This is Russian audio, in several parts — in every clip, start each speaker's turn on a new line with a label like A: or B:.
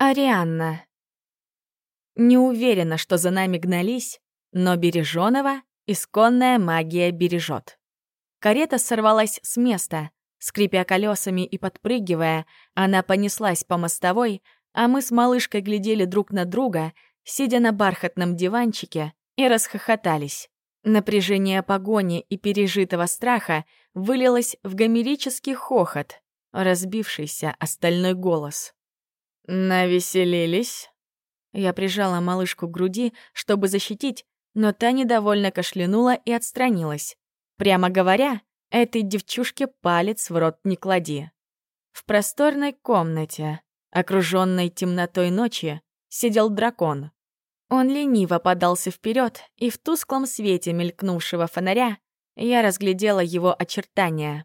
A: Арианна. Не уверена, что за нами гнались, но Бережёнова исконная магия бережет. Карета сорвалась с места. Скрипя колесами и подпрыгивая, она понеслась по мостовой, а мы с малышкой глядели друг на друга, сидя на бархатном диванчике, и расхохотались. Напряжение погони и пережитого страха вылилось в гомерический хохот, разбившийся остальной голос. «Навеселились?» Я прижала малышку к груди, чтобы защитить, но та недовольно кашлянула и отстранилась. Прямо говоря, этой девчушке палец в рот не клади. В просторной комнате, окруженной темнотой ночи, сидел дракон. Он лениво подался вперед, и в тусклом свете мелькнувшего фонаря я разглядела его очертания.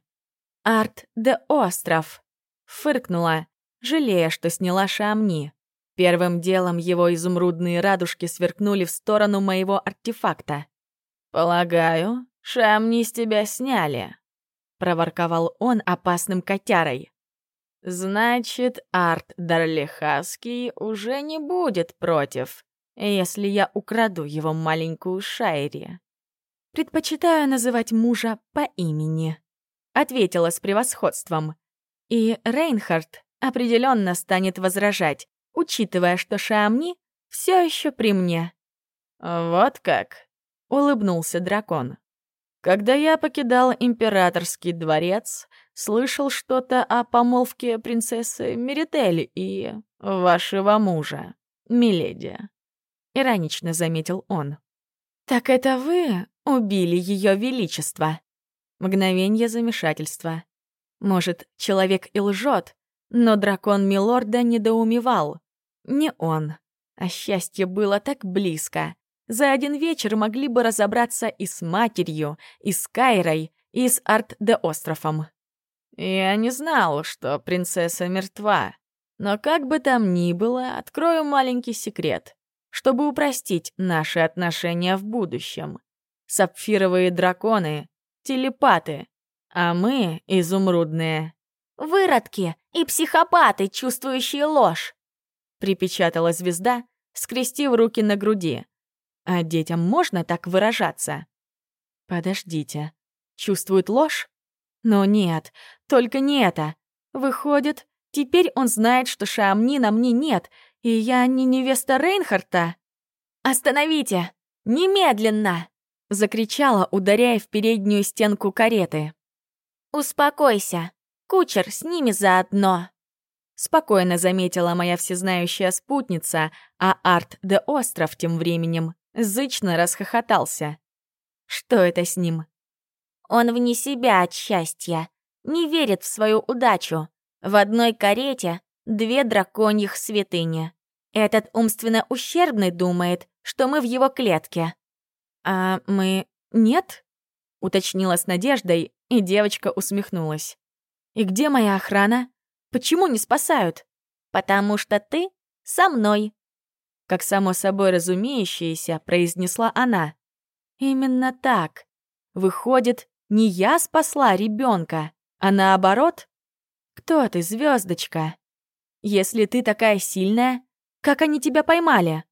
A: «Арт де Остров!» — фыркнула, жалея, что сняла шамни. Первым делом его изумрудные радужки сверкнули в сторону моего артефакта. «Полагаю, шамни с тебя сняли», — проворковал он опасным котярой. «Значит, Арт Дарлихаский уже не будет против, если я украду его маленькую Шайри». «Предпочитаю называть мужа по имени», — ответила с превосходством. И Рейнхард определенно станет возражать, учитывая, что Шамни все еще при мне. «Вот как», — улыбнулся дракон. «Когда я покидал императорский дворец, слышал что-то о помолвке принцессы Меритель и вашего мужа, Миледи», — иронично заметил он. «Так это вы убили ее величество?» Мгновенье замешательства. Может, человек и лжет, но дракон Милорда недоумевал. Не он. А счастье было так близко. За один вечер могли бы разобраться и с матерью, и с Кайрой, и с Арт-де-Островом. Я не знал, что принцесса мертва. Но как бы там ни было, открою маленький секрет, чтобы упростить наши отношения в будущем. Сапфировые драконы — телепаты, а мы — изумрудные.
B: «Выродки и психопаты, чувствующие ложь!»
A: припечатала звезда, скрестив руки на груди. А детям можно так выражаться? Подождите. Чувствует ложь? Но нет, только не это. Выходит, теперь он знает, что Шамни на мне нет, и я не невеста Рейнхарта. «Остановите! Немедленно!» — закричала, ударяя в переднюю стенку кареты.
B: «Успокойся. Кучер с ними заодно».
A: Спокойно заметила моя всезнающая спутница, а Арт де Остров тем временем зычно расхохотался. Что это с ним?
B: Он вне себя от счастья, не верит в свою удачу. В одной карете две драконьих святыни. Этот умственно ущербный думает, что мы в его клетке.
A: «А мы... нет?» — уточнила с надеждой, и девочка усмехнулась. «И где моя охрана? Почему не спасают?»
B: «Потому что ты со мной», —
A: как само собой разумеющееся произнесла она. «Именно так. Выходит, не я спасла ребенка, а наоборот? Кто ты, звездочка? Если ты такая сильная, как они тебя поймали?»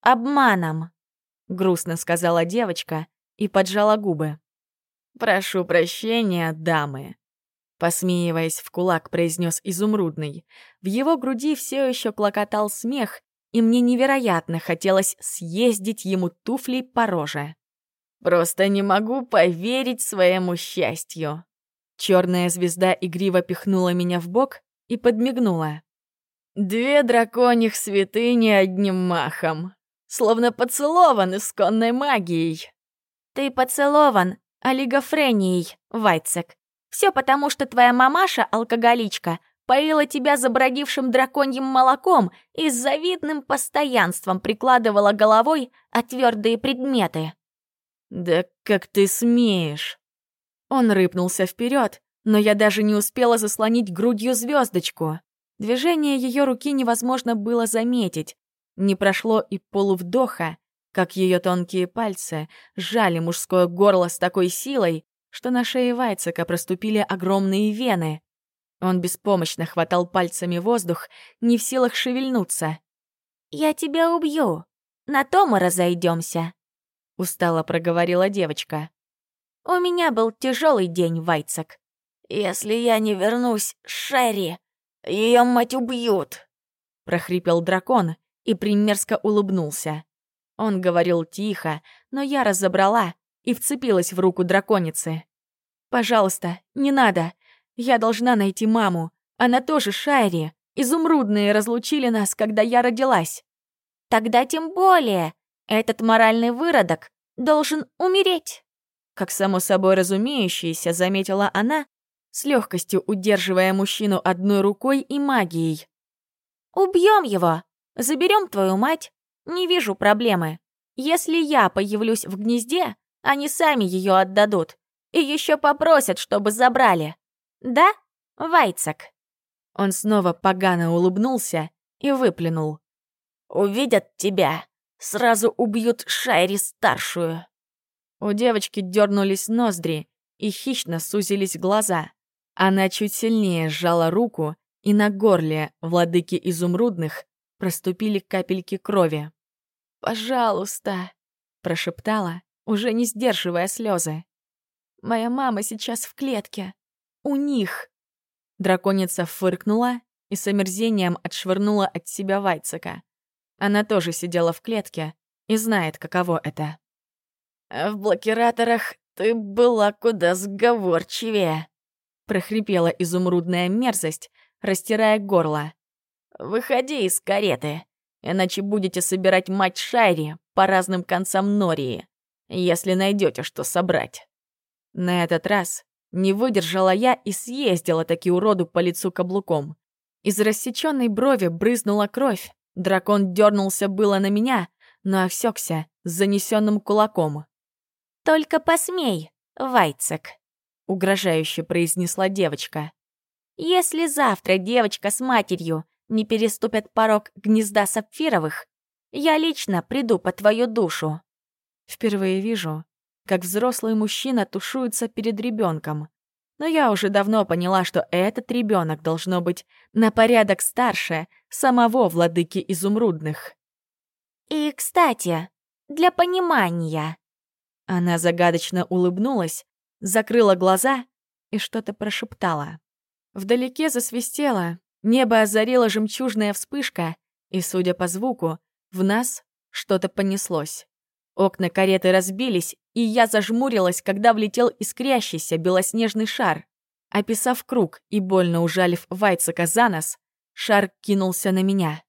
B: «Обманом», —
A: грустно сказала девочка и поджала губы. «Прошу прощения, дамы», Посмеиваясь в кулак, произнес изумрудный. В его груди все еще клокотал смех, и мне невероятно хотелось съездить ему туфлей по роже. «Просто не могу поверить своему счастью!» Черная звезда игриво пихнула меня в бок и подмигнула. «Две драконьих святыни одним махом, словно поцелован исконной магией!»
B: «Ты поцелован олигофренией, Вайцек!» Все потому, что твоя мамаша, алкоголичка, поила тебя забродившим драконьим молоком и с завидным постоянством прикладывала головой о твердые предметы.
A: «Да как ты смеешь?» Он рыпнулся вперед, но я даже не успела заслонить грудью звездочку. Движение ее руки невозможно было заметить. Не прошло и полувдоха, как ее тонкие пальцы сжали мужское горло с такой силой, что на шее Вайцека проступили огромные вены. Он беспомощно хватал пальцами воздух, не в силах шевельнуться.
B: «Я тебя убью. На то мы разойдемся», —
A: устало проговорила девочка.
B: «У меня был тяжелый день, Вайцек. Если я не вернусь, Шерри, ее мать убьют», —
A: прохрипел дракон и примерзко улыбнулся. Он говорил тихо, но я разобрала и вцепилась в руку драконицы. «Пожалуйста, не надо. Я должна найти маму. Она тоже Шайри. Изумрудные разлучили нас, когда я родилась».
B: «Тогда тем более. Этот моральный выродок должен умереть».
A: Как само собой разумеющееся, заметила она, с легкостью удерживая мужчину одной рукой и магией.
B: «Убьем его. Заберем твою мать. Не вижу проблемы. Если я появлюсь в гнезде, они сами ее отдадут. И еще попросят, чтобы забрали. Да, Вайцек?»
A: Он снова погано улыбнулся и выплюнул.
B: «Увидят тебя, сразу убьют Шайри-старшую».
A: У девочки дернулись ноздри и хищно сузились глаза. Она чуть сильнее сжала руку, и на горле владыки изумрудных проступили капельки крови. «Пожалуйста», — прошептала, уже не сдерживая слезы. «Моя мама сейчас в клетке. У них». Драконица фыркнула и с омерзением отшвырнула от себя Вайцека. Она тоже сидела в клетке и знает, каково это.
B: «В блокираторах ты была куда сговорчивее», — прохрипела изумрудная мерзость, растирая горло. «Выходи из кареты, иначе будете собирать мать Шайри по разным концам Нории, если найдете что собрать».
A: На этот раз не выдержала я и съездила таки уроду по лицу каблуком. Из рассеченной брови брызнула кровь. Дракон дернулся было на меня, но осекся с занесенным кулаком.
B: «Только посмей, Вайцек», — угрожающе произнесла девочка. «Если завтра девочка с матерью не переступят порог гнезда сапфировых, я лично приду по твою душу».
A: Впервые вижу, как взрослый мужчина тушуется перед ребенком. Но я уже давно поняла, что этот ребенок должно быть на порядок старше самого владыки изумрудных.
B: «И, кстати, для понимания...»
A: Она загадочно улыбнулась, закрыла глаза и что-то прошептала. Вдалеке засвистело, небо озарила жемчужная вспышка, и, судя по звуку, в нас что-то понеслось. Окна кареты разбились, и я зажмурилась, когда влетел искрящийся белоснежный шар. Описав круг и больно ужалив Вайцека за нос, шар кинулся на меня.